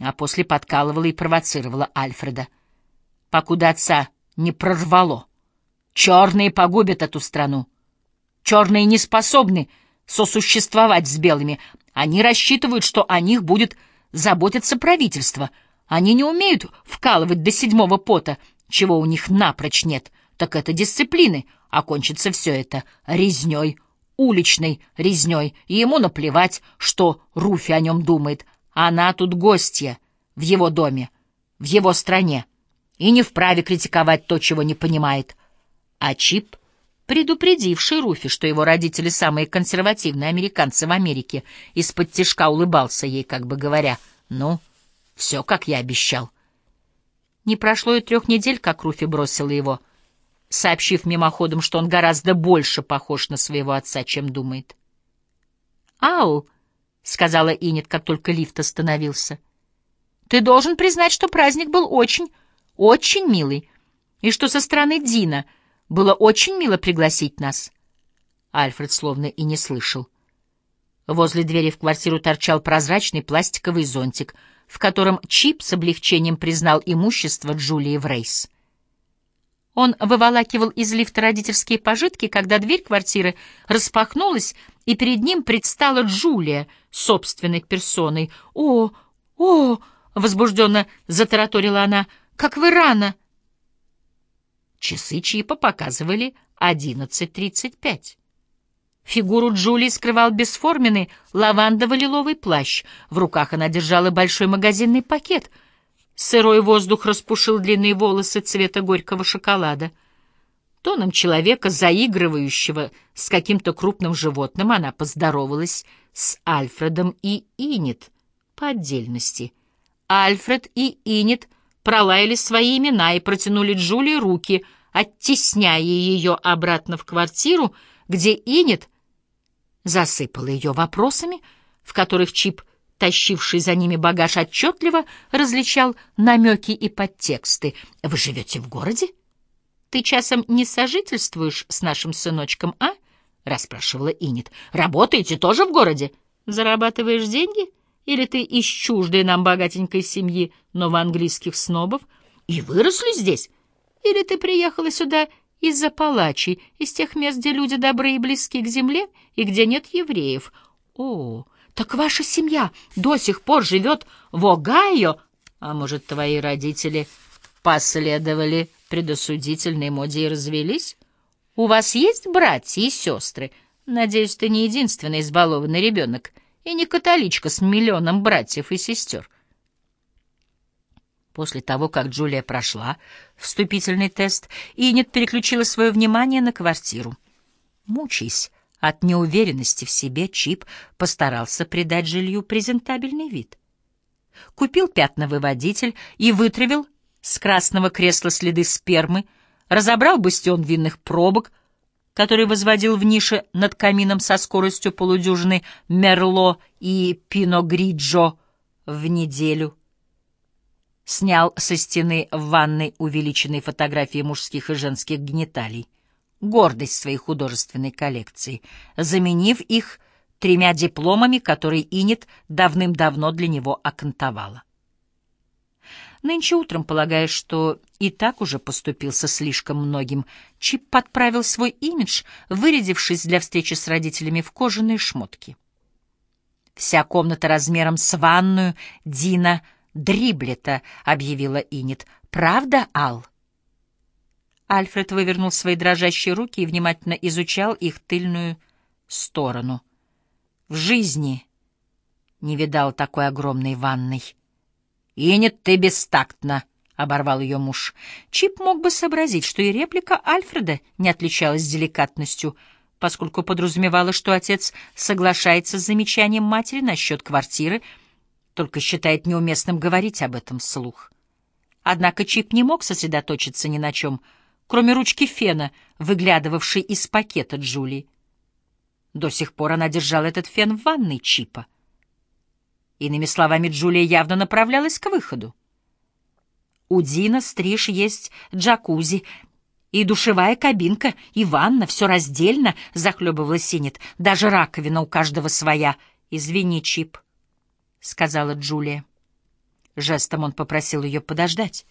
а после подкалывала и провоцировала Альфреда. Покуда отца не прорвало. Черные погубят эту страну. Черные не способны сосуществовать с белыми. Они рассчитывают, что о них будет заботиться правительство. Они не умеют вкалывать до седьмого пота, чего у них напрочь нет. Так это дисциплины, а кончится все это резней, уличной резней, и ему наплевать, что Руфи о нем думает. Она тут гостья в его доме, в его стране, и не вправе критиковать то, чего не понимает. А Чип, предупредивший Руфи, что его родители самые консервативные американцы в Америке, из-под тишка улыбался ей, как бы говоря, «Ну, все, как я обещал». Не прошло и трех недель, как Руфи бросила его, сообщив мимоходом, что он гораздо больше похож на своего отца, чем думает. «Ау!» — сказала Инет, как только лифт остановился. «Ты должен признать, что праздник был очень, очень милый, и что со стороны Дина было очень мило пригласить нас». Альфред словно и не слышал. Возле двери в квартиру торчал прозрачный пластиковый зонтик, в котором Чип с облегчением признал имущество Джулии Врейс. Он выволакивал из лифта родительские пожитки, когда дверь квартиры распахнулась, и перед ним предстала Джулия собственной персоной. «О, о!» — возбужденно затараторила она. «Как вы рано!» Часы Чипа показывали одиннадцать тридцать пять. Фигуру Джулии скрывал бесформенный лавандово-лиловый плащ. В руках она держала большой магазинный пакет — Сырой воздух распушил длинные волосы цвета горького шоколада. Тоном человека, заигрывающего с каким-то крупным животным, она поздоровалась с Альфредом и Инет по отдельности. Альфред и Инет пролаяли свои имена и протянули Джулии руки, оттесняя ее обратно в квартиру, где Инет засыпала ее вопросами, в которых Чип — тащивший за ними багаж, отчетливо различал намеки и подтексты. «Вы живете в городе? Ты часом не сожительствуешь с нашим сыночком, а?» — расспрашивала Инет. «Работаете тоже в городе? Зарабатываешь деньги? Или ты из чуждой нам богатенькой семьи новоанглийских снобов? И выросли здесь? Или ты приехала сюда из-за палачей, из тех мест, где люди добрые и близки к земле, и где нет евреев? О, так ваша семья до сих пор живет в Огайо? А может, твои родители последовали предосудительной моде и развелись? У вас есть братья и сестры? Надеюсь, ты не единственный избалованный ребенок и не католичка с миллионом братьев и сестер. После того, как Джулия прошла вступительный тест, Инет переключила свое внимание на квартиру. Мучаясь от неуверенности в себе Чип постарался придать жилью презентабельный вид. Купил пятновыводитель и вытравил с красного кресла следы спермы, разобрал бастион винных пробок, который возводил в нише над камином со скоростью полудюжины Мерло и Пино Гриджо в неделю. Снял со стены в ванной увеличенные фотографии мужских и женских гениталий гордость своей художественной коллекции, заменив их тремя дипломами, которые Инет давным-давно для него окантовала. Нынче утром, полагая, что и так уже поступился слишком многим, Чип подправил свой имидж, вырядившись для встречи с родителями в кожаные шмотки. «Вся комната размером с ванную Дина Дриблета», — объявила Инет. «Правда, Ал?» Альфред вывернул свои дрожащие руки и внимательно изучал их тыльную сторону. В жизни не видал такой огромной ванной. «И нет ты бестактна!» — оборвал ее муж. Чип мог бы сообразить, что и реплика Альфреда не отличалась деликатностью, поскольку подразумевала, что отец соглашается с замечанием матери насчет квартиры, только считает неуместным говорить об этом вслух. Однако Чип не мог сосредоточиться ни на чем — кроме ручки фена, выглядывавшей из пакета Джулии. До сих пор она держала этот фен в ванной Чипа. Иными словами, Джулия явно направлялась к выходу. У Дина стриж есть джакузи, и душевая кабинка, и ванна, все раздельно, — захлебывалась Синет. Даже раковина у каждого своя. — Извини, Чип, — сказала Джулия. Жестом он попросил ее подождать.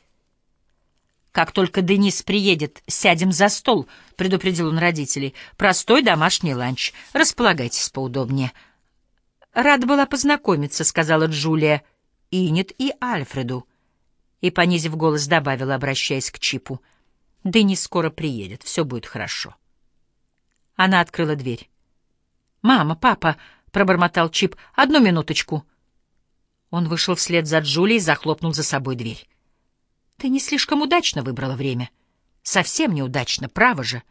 «Как только Денис приедет, сядем за стол», — предупредил он родителей. «Простой домашний ланч. Располагайтесь поудобнее». «Рада была познакомиться», — сказала Джулия. «Инет и Альфреду». И, понизив голос, добавила, обращаясь к Чипу. «Денис скоро приедет. Все будет хорошо». Она открыла дверь. «Мама, папа», — пробормотал Чип, — «одну минуточку». Он вышел вслед за Джулией и захлопнул за собой дверь. «Ты не слишком удачно выбрала время. Совсем неудачно, право же».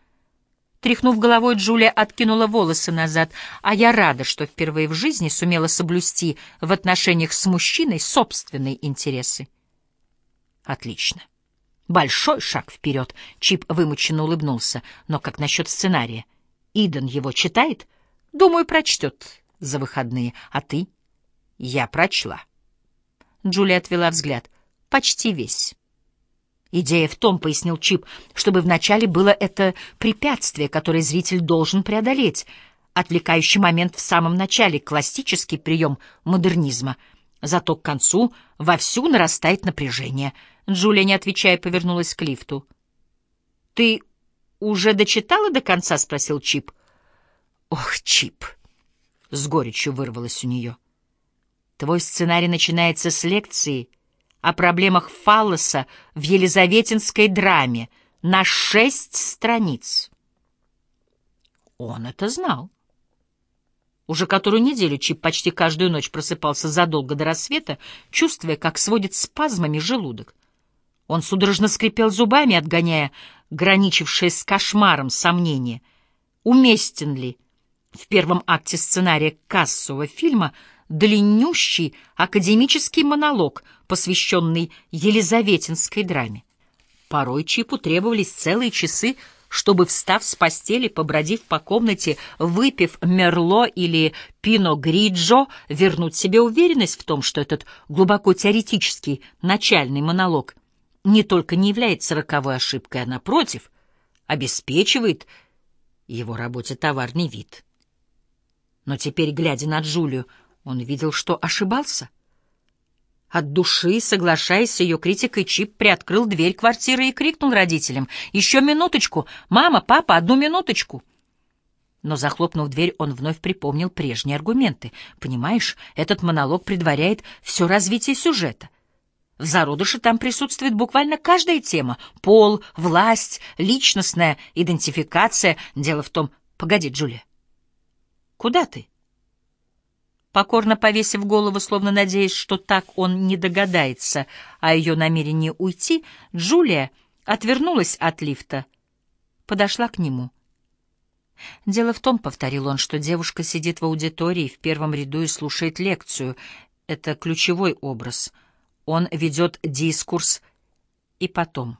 Тряхнув головой, Джулия откинула волосы назад, а я рада, что впервые в жизни сумела соблюсти в отношениях с мужчиной собственные интересы. Отлично. Большой шаг вперед. Чип вымученно улыбнулся. Но как насчет сценария? Иден его читает? Думаю, прочтет за выходные. А ты? Я прочла. Джулия отвела взгляд. Почти весь. Идея в том, пояснил Чип, чтобы вначале было это препятствие, которое зритель должен преодолеть. Отвлекающий момент в самом начале, классический прием модернизма. Зато к концу вовсю нарастает напряжение. Джулия, не отвечая, повернулась к лифту. «Ты уже дочитала до конца?» — спросил Чип. «Ох, Чип!» — с горечью вырвалось у нее. «Твой сценарий начинается с лекции о проблемах фаллоса в елизаветинской драме на шесть страниц». Он это знал. Уже которую неделю Чип почти каждую ночь просыпался задолго до рассвета, чувствуя, как сводит спазмами желудок. Он судорожно скрипел зубами, отгоняя граничившее с кошмаром сомнение, уместен ли в первом акте сценария кассового фильма длиннющий академический монолог, посвященный Елизаветинской драме. Порой Чипу требовались целые часы, чтобы, встав с постели, побродив по комнате, выпив Мерло или Пино Гриджо, вернуть себе уверенность в том, что этот глубоко теоретический начальный монолог не только не является роковой ошибкой, а, напротив, обеспечивает его работе товарный вид. Но теперь, глядя на Джулию, он видел, что ошибался. От души, соглашаясь с ее критикой, Чип приоткрыл дверь квартиры и крикнул родителям «Еще минуточку! Мама, папа, одну минуточку!» Но, захлопнув дверь, он вновь припомнил прежние аргументы. «Понимаешь, этот монолог предваряет все развитие сюжета». В зародыше там присутствует буквально каждая тема — пол, власть, личностная идентификация. Дело в том... Погоди, Джулия. Куда ты? Покорно повесив голову, словно надеясь, что так он не догадается о ее намерении уйти, Джулия отвернулась от лифта, подошла к нему. «Дело в том, — повторил он, — что девушка сидит в аудитории в первом ряду и слушает лекцию. Это ключевой образ — он ведет дискурс и потом.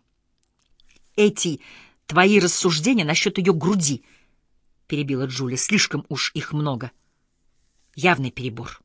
«Эти твои рассуждения насчет ее груди», — перебила Джулия, — «слишком уж их много. Явный перебор».